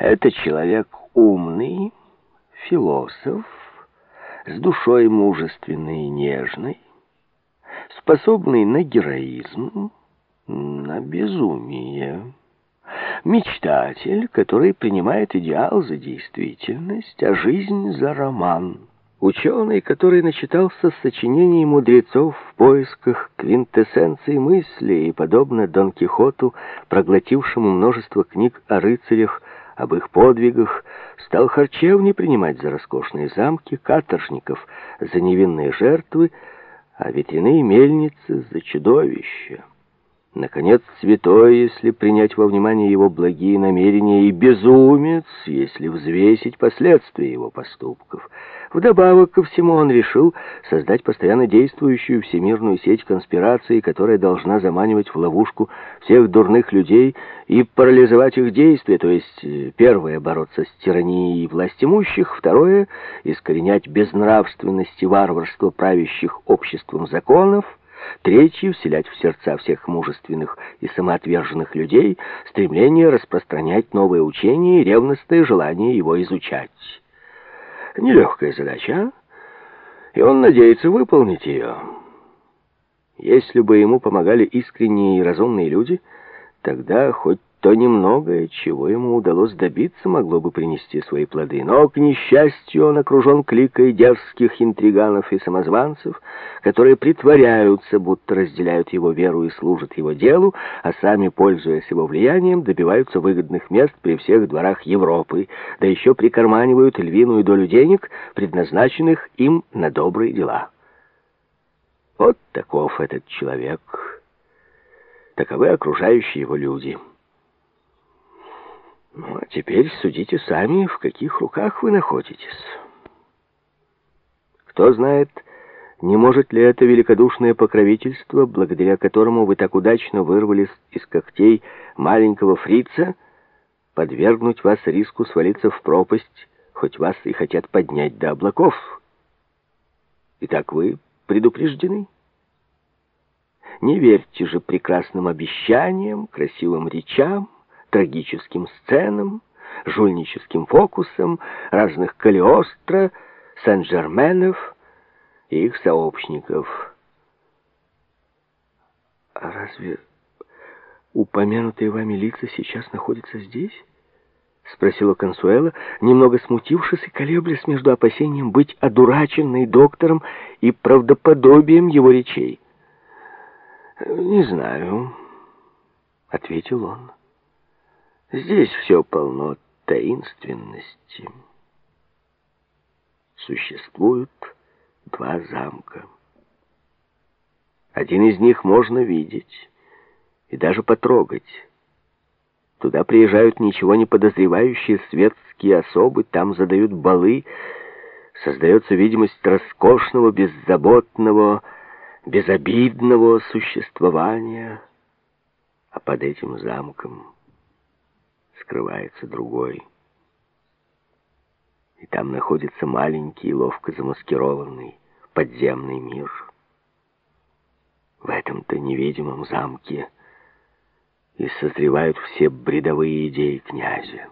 Это человек умный, философ, с душой мужественной и нежной, способный на героизм, на безумие. Мечтатель, который принимает идеал за действительность, а жизнь за роман. Ученый, который начитался сочинений мудрецов в поисках квинтэссенции мысли и, подобно Дон Кихоту, проглотившему множество книг о рыцарях, об их подвигах, стал харчевни принимать за роскошные замки, каторжников за невинные жертвы, а ветряные мельницы за чудовища. Наконец, святой, если принять во внимание его благие намерения, и безумец, если взвесить последствия его поступков. Вдобавок ко всему он решил создать постоянно действующую всемирную сеть конспирации, которая должна заманивать в ловушку всех дурных людей и парализовать их действия, то есть, э, первое, бороться с тиранией власть имущих, второе, искоренять безнравственность и варварство правящих обществом законов, Третье — вселять в сердца всех мужественных и самоотверженных людей стремление распространять новые учения и ревностное желание его изучать. Нелегкая задача, а? и он надеется выполнить ее. Если бы ему помогали искренние и разумные люди, тогда хоть то немногое, чего ему удалось добиться, могло бы принести свои плоды. Но, к несчастью, он окружен кликой дерзких интриганов и самозванцев, которые притворяются, будто разделяют его веру и служат его делу, а сами, пользуясь его влиянием, добиваются выгодных мест при всех дворах Европы, да еще прикарманивают львиную долю денег, предназначенных им на добрые дела. Вот таков этот человек, таковы окружающие его люди». Ну, а теперь судите сами, в каких руках вы находитесь. Кто знает, не может ли это великодушное покровительство, благодаря которому вы так удачно вырвались из когтей маленького фрица, подвергнуть вас риску свалиться в пропасть, хоть вас и хотят поднять до облаков? Итак, вы предупреждены? Не верьте же прекрасным обещаниям, красивым речам, трагическим сценам, жульническим фокусам разных Калиостро, Сен-Жерменов и их сообщников. А разве упомянутые вами лица сейчас находятся здесь? Спросила Консуэла, немного смутившись и колеблясь между опасением быть одураченной доктором и правдоподобием его речей. «Не знаю», — ответил он. Здесь все полно таинственности. Существуют два замка. Один из них можно видеть и даже потрогать. Туда приезжают ничего не подозревающие светские особы, там задают балы, создается видимость роскошного, беззаботного, безобидного существования. А под этим замком скрывается другой. И там находится маленький, ловко замаскированный подземный мир. В этом-то невидимом замке и созревают все бредовые идеи князя.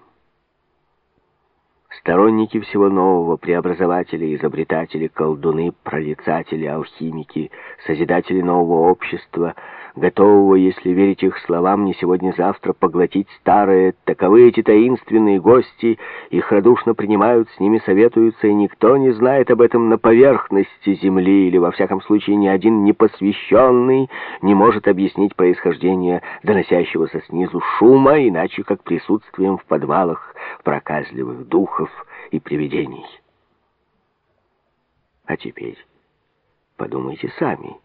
Сторонники всего нового, преобразователи, изобретатели, колдуны, прорицатели, алхимики, созидатели нового общества — готового, если верить их словам, не сегодня-завтра поглотить старое. Таковы эти таинственные гости, их радушно принимают, с ними советуются, и никто не знает об этом на поверхности земли, или, во всяком случае, ни один непосвященный не может объяснить происхождение доносящегося снизу шума, иначе как присутствием в подвалах проказливых духов и привидений. А теперь подумайте сами.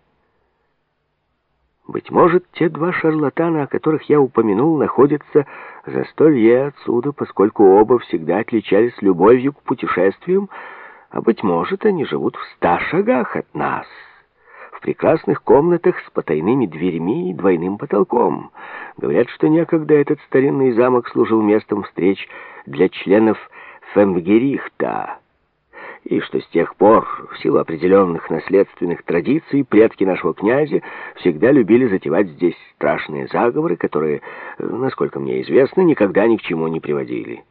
Быть может, те два шарлатана, о которых я упомянул, находятся за столье отсюда, поскольку оба всегда отличались любовью к путешествиям, а, быть может, они живут в ста шагах от нас, прекрасных комнатах с потайными дверьми и двойным потолком. Говорят, что некогда этот старинный замок служил местом встреч для членов Фемгерихта, и что с тех пор, в силу определенных наследственных традиций, предки нашего князя всегда любили затевать здесь страшные заговоры, которые, насколько мне известно, никогда ни к чему не приводили.